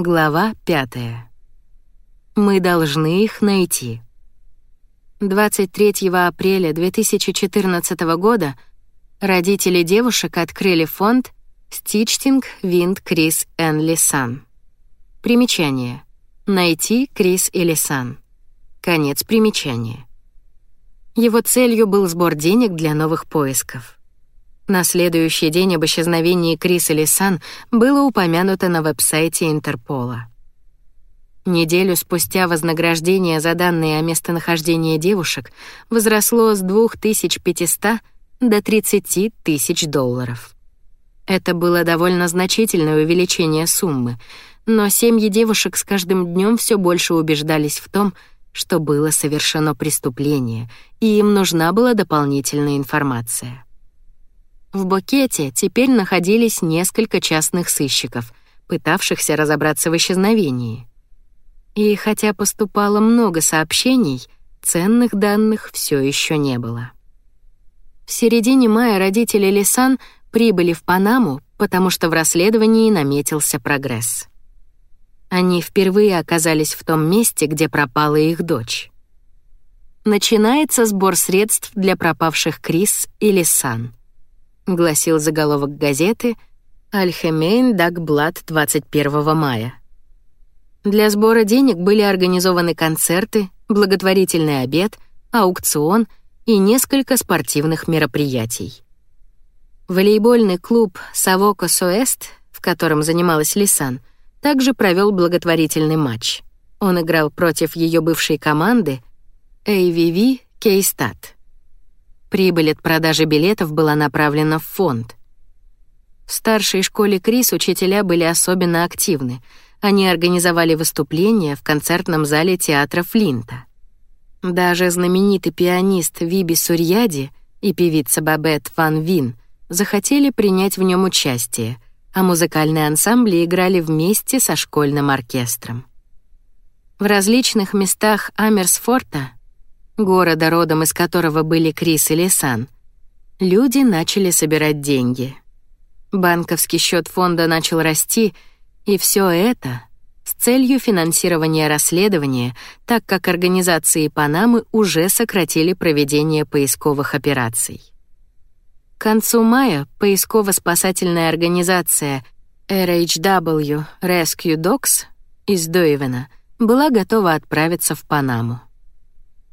Глава 5. Мы должны их найти. 23 апреля 2014 года родители девушек открыли фонд Стичтинг Винд Крис Энли Сан. Примечание. Найти Крис или Сан. Конец примечания. Его целью был сбор денег для новых поисков. На следующий день об исчезновении Крис Элисан было упомянуто на веб-сайте Интерпола. Неделю спустя вознаграждение за данные о местонахождении девушек возросло с 2500 до 30 тысяч долларов. Это было довольно значительное увеличение суммы, но семьи девушек с каждым днем все больше убеждались в том, что было совершено преступление, и им нужна была дополнительная информация. В Букете теперь находились несколько частных сыщиков, пытавшихся разобраться в исчезновении. И хотя поступало много сообщений, ценных данных все еще не было. В середине мая родители Лисан прибыли в Панаму, потому что в расследовании наметился прогресс. Они впервые оказались в том месте, где пропала их дочь. Начинается сбор средств для пропавших Крис и Лисан — гласил заголовок газеты «Альхемейн Дагблат 21 мая». Для сбора денег были организованы концерты, благотворительный обед, аукцион и несколько спортивных мероприятий. Волейбольный клуб «Савоко Соэст», в котором занималась Лисан, также провел благотворительный матч. Он играл против ее бывшей команды AVV Кейстат. Прибыль от продажи билетов была направлена в фонд. В старшей школе Крис учителя были особенно активны. Они организовали выступления в концертном зале театра Флинта. Даже знаменитый пианист Виби Сурьяди и певица Бабет Ван Вин захотели принять в нем участие, а музыкальные ансамбли играли вместе со школьным оркестром. В различных местах Амерсфорта города, родом из которого были Крис и Лисан, люди начали собирать деньги. Банковский счет фонда начал расти, и все это с целью финансирования расследования, так как организации Панамы уже сократили проведение поисковых операций. К концу мая поисково-спасательная организация RHW Rescue Dogs из Дойвена была готова отправиться в Панаму.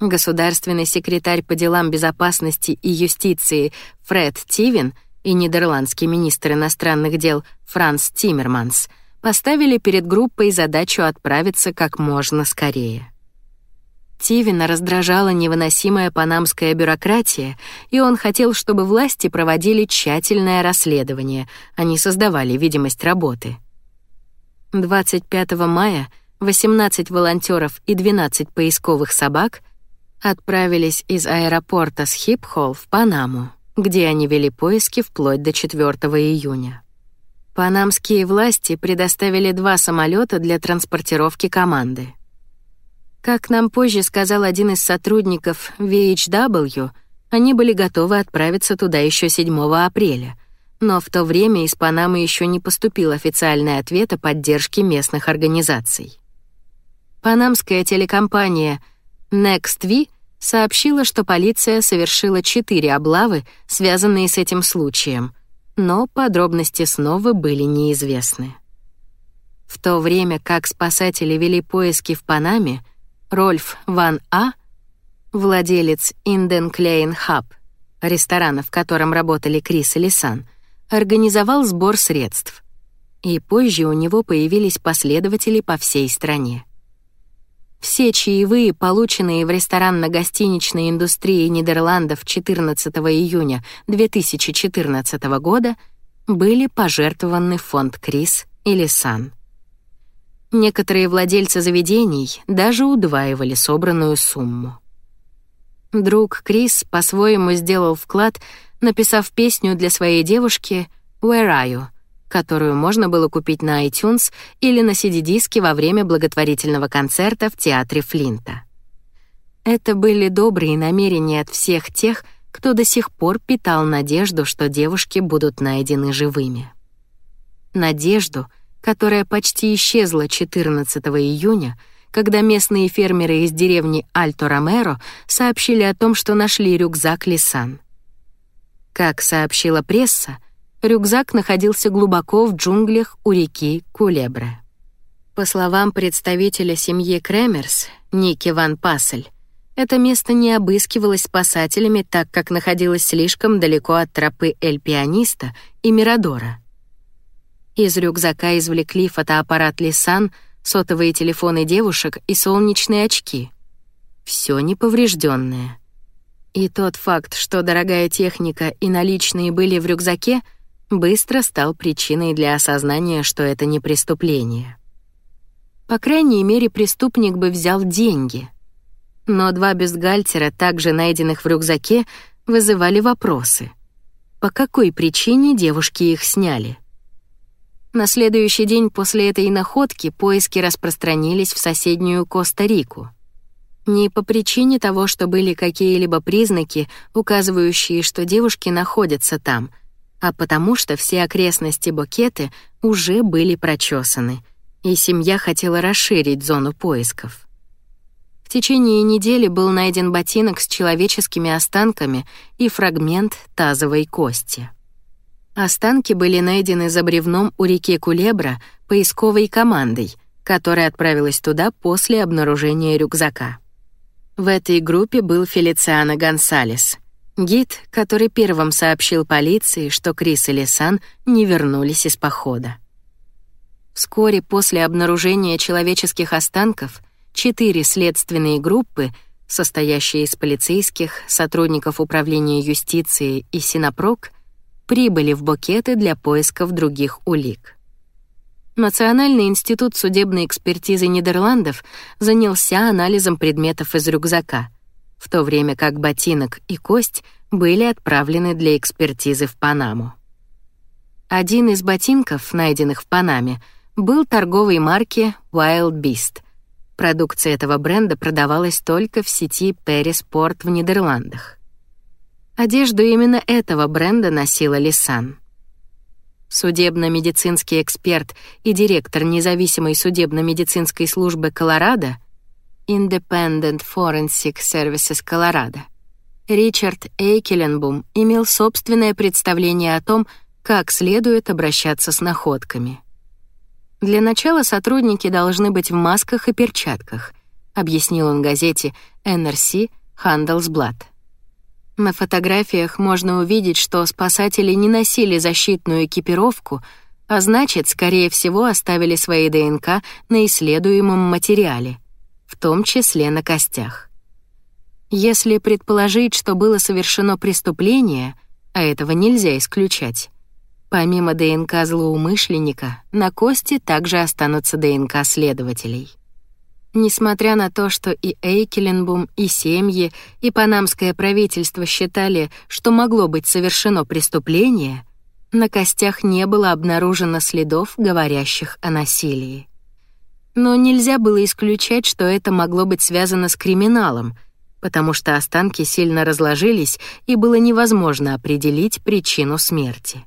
Государственный секретарь по делам безопасности и юстиции Фред Тивин и нидерландский министр иностранных дел Франс Тиммерманс поставили перед группой задачу отправиться как можно скорее. Тивина раздражала невыносимая панамская бюрократия, и он хотел, чтобы власти проводили тщательное расследование, а не создавали видимость работы. 25 мая 18 волонтеров и 12 поисковых собак — отправились из аэропорта Схипхолл в Панаму, где они вели поиски вплоть до 4 июня. Панамские власти предоставили два самолета для транспортировки команды. Как нам позже сказал один из сотрудников VHW, они были готовы отправиться туда еще 7 апреля, но в то время из Панамы еще не поступил официальный ответ о поддержке местных организаций. Панамская телекомпания — NextV сообщила, что полиция совершила четыре облавы, связанные с этим случаем, но подробности снова были неизвестны. В то время как спасатели вели поиски в Панаме, Рольф Ван А, владелец Инден Клейн Хаб, ресторана, в котором работали Крис и Лисан, организовал сбор средств. И позже у него появились последователи по всей стране. Все чаевые, полученные в ресторанно-гостиничной индустрии Нидерландов 14 июня 2014 года, были пожертвованы фонд Крис или Сан. Некоторые владельцы заведений даже удваивали собранную сумму. Друг Крис по-своему сделал вклад, написав песню для своей девушки «Where are you?», которую можно было купить на iTunes или на CD-диске во время благотворительного концерта в театре Флинта. Это были добрые намерения от всех тех, кто до сих пор питал надежду, что девушки будут найдены живыми. Надежду, которая почти исчезла 14 июня, когда местные фермеры из деревни Альто-Ромеро сообщили о том, что нашли рюкзак Лисан. Как сообщила пресса, рюкзак находился глубоко в джунглях у реки Кулебре. По словам представителя семьи Кремерс, Ники Ван Пассель, это место не обыскивалось спасателями, так как находилось слишком далеко от тропы Эль-Пианиста и Мирадора. Из рюкзака извлекли фотоаппарат Лисан, сотовые телефоны девушек и солнечные очки. Все неповрежденное. И тот факт, что дорогая техника и наличные были в рюкзаке, быстро стал причиной для осознания, что это не преступление. По крайней мере, преступник бы взял деньги. Но два бюстгальтера, также найденных в рюкзаке, вызывали вопросы. По какой причине девушки их сняли? На следующий день после этой находки поиски распространились в соседнюю Коста-Рику. Не по причине того, что были какие-либо признаки, указывающие, что девушки находятся там, а потому что все окрестности Бокеты уже были прочесаны, и семья хотела расширить зону поисков. В течение недели был найден ботинок с человеческими останками и фрагмент тазовой кости. Останки были найдены за бревном у реки Кулебра поисковой командой, которая отправилась туда после обнаружения рюкзака. В этой группе был Фелициано Гонсалес, гид, который первым сообщил полиции, что Крис и Лисан не вернулись из похода. Вскоре после обнаружения человеческих останков четыре следственные группы, состоящие из полицейских, сотрудников управления юстиции и Синопрок, прибыли в Букеты для поисков других улик. Национальный институт судебной экспертизы Нидерландов занялся анализом предметов из рюкзака, в то время как ботинок и кость были отправлены для экспертизы в Панаму. Один из ботинков, найденных в Панаме, был торговой марки Wild Beast. Продукция этого бренда продавалась только в сети Perry Sport в Нидерландах. Одежду именно этого бренда носила Лисан. Судебно-медицинский эксперт и директор независимой судебно-медицинской службы Колорадо Independent Forensic Services Colorado Ричард Эйкеленбум имел собственное представление о том, как следует обращаться с находками. Для начала сотрудники должны быть в масках и перчатках, объяснил он газете NRC Handelsblatt. На фотографиях можно увидеть, что спасатели не носили защитную экипировку, а значит, скорее всего, оставили свои ДНК на исследуемом материале, в том числе на костях. Если предположить, что было совершено преступление, а этого нельзя исключать, помимо ДНК злоумышленника, на кости также останутся ДНК следователей. Несмотря на то, что и Эйкеленбум, и семьи, и панамское правительство считали, что могло быть совершено преступление, на костях не было обнаружено следов, говорящих о насилии. Но нельзя было исключать, что это могло быть связано с криминалом, потому что останки сильно разложились и было невозможно определить причину смерти.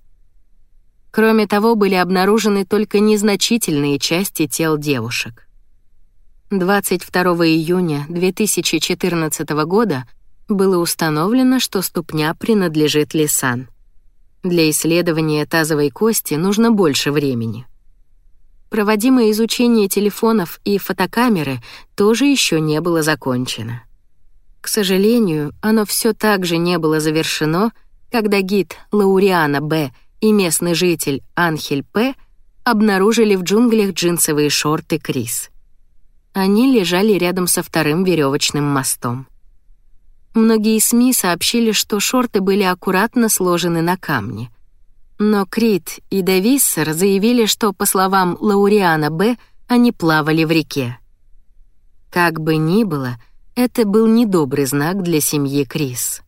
Кроме того, были обнаружены только незначительные части тел девушек. 22 июня 2014 года было установлено, что ступня принадлежит Лисан. Для исследования тазовой кости нужно больше времени. Проводимое изучение телефонов и фотокамеры тоже еще не было закончено. К сожалению, оно все так же не было завершено, когда гид Лауриана Б. и местный житель Анхель П. обнаружили в джунглях джинсовые шорты Крис. Они лежали рядом со вторым веревочным мостом. Многие СМИ сообщили, что шорты были аккуратно сложены на камне. Но Крит и Дависсер заявили, что, по словам Лауриана Б., они плавали в реке. Как бы ни было, это был недобрый знак для семьи Крис.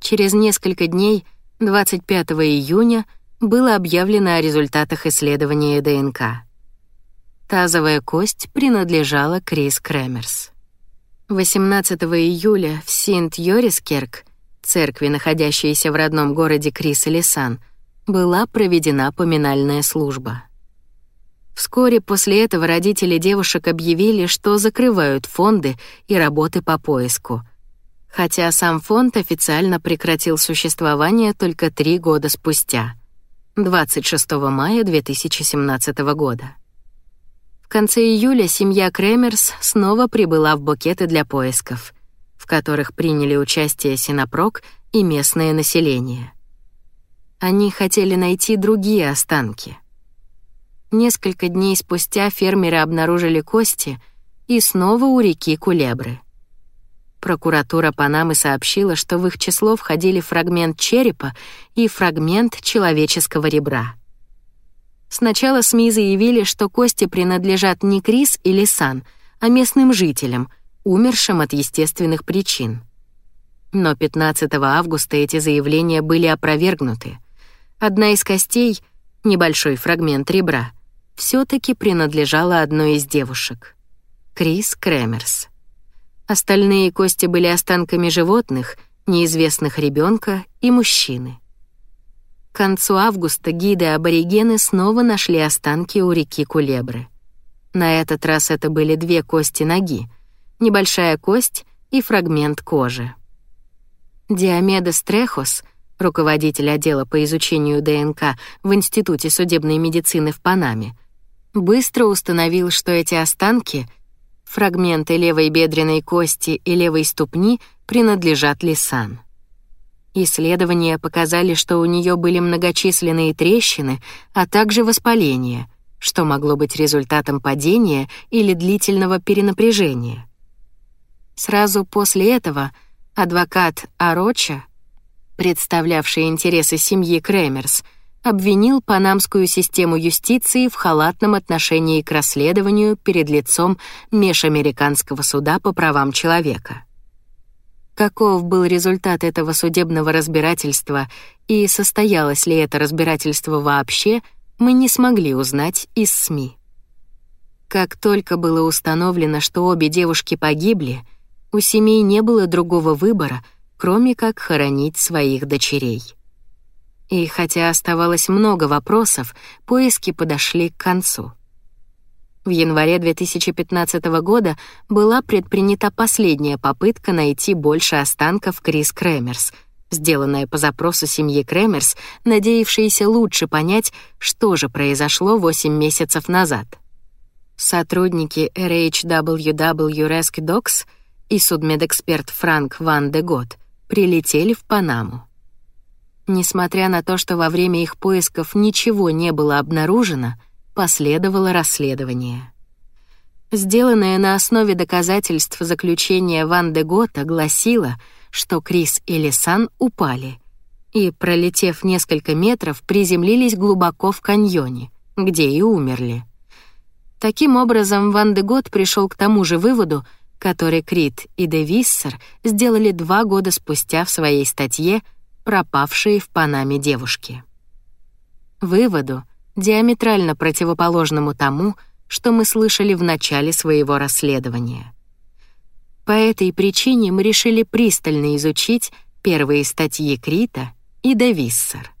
Через несколько дней, 25 июня, было объявлено о результатах исследования ДНК. Тазовая кость принадлежала Крис Кремерс. 18 июля в Синт-Йорискерк, церкви, находящейся в родном городе Крис и Лисан, была проведена поминальная служба. Вскоре после этого родители девушек объявили, что закрывают фонды и работы по поиску. Хотя сам фонд официально прекратил существование только три года спустя, 26 мая 2017 года. В конце июля семья Кремерс снова прибыла в букеты для поисков, в которых приняли участие Синопрок и местное население. Они хотели найти другие останки. Несколько дней спустя фермеры обнаружили кости и снова у реки Кулебры. Прокуратура Панамы сообщила, что в их число входили фрагмент черепа и фрагмент человеческого ребра. Сначала СМИ заявили, что кости принадлежат не Крис или Сан, а местным жителям, умершим от естественных причин. Но 15 августа эти заявления были опровергнуты. Одна из костей, небольшой фрагмент ребра, все таки принадлежала одной из девушек — Крис Кремерс. Остальные кости были останками животных, неизвестных ребенка и мужчины. К концу августа гиды-аборигены снова нашли останки у реки Кулебры. На этот раз это были две кости ноги, небольшая кость и фрагмент кожи. Диомедес Трехос, руководитель отдела по изучению ДНК в Институте судебной медицины в Панаме, быстро установил, что эти останки, фрагменты левой бедренной кости и левой ступни, принадлежат Лисан. Исследования показали, что у нее были многочисленные трещины, а также воспаление, что могло быть результатом падения или длительного перенапряжения. Сразу после этого — Адвокат Ароча, представлявший интересы семьи Кремерс, обвинил панамскую систему юстиции в халатном отношении к расследованию перед лицом Межамериканского суда по правам человека. Каков был результат этого судебного разбирательства и состоялось ли это разбирательство вообще, мы не смогли узнать из СМИ. Как только было установлено, что обе девушки погибли, у семей не было другого выбора, кроме как хоронить своих дочерей. И хотя оставалось много вопросов, поиски подошли к концу. В январе 2015 года была предпринята последняя попытка найти больше останков Крис Кремерс, сделанная по запросу семьи Кремерс, надеявшейся лучше понять, что же произошло 8 месяцев назад. Сотрудники RHWW Rescue Dogs — и судмедэксперт Франк Ван де Гот прилетели в Панаму. Несмотря на то, что во время их поисков ничего не было обнаружено, последовало расследование. Сделанное на основе доказательств заключение Ван де Гота гласило, что Крис и Лисан упали и, пролетев несколько метров, приземлились глубоко в каньоне, где и умерли. Таким образом, Ван де Гот пришел к тому же выводу, который Крит и Де Виссер сделали два года спустя в своей статье «Пропавшие в Панаме девушки». Выводу, диаметрально противоположному тому, что мы слышали в начале своего расследования. По этой причине мы решили пристально изучить первые статьи Крита и Де Виссер.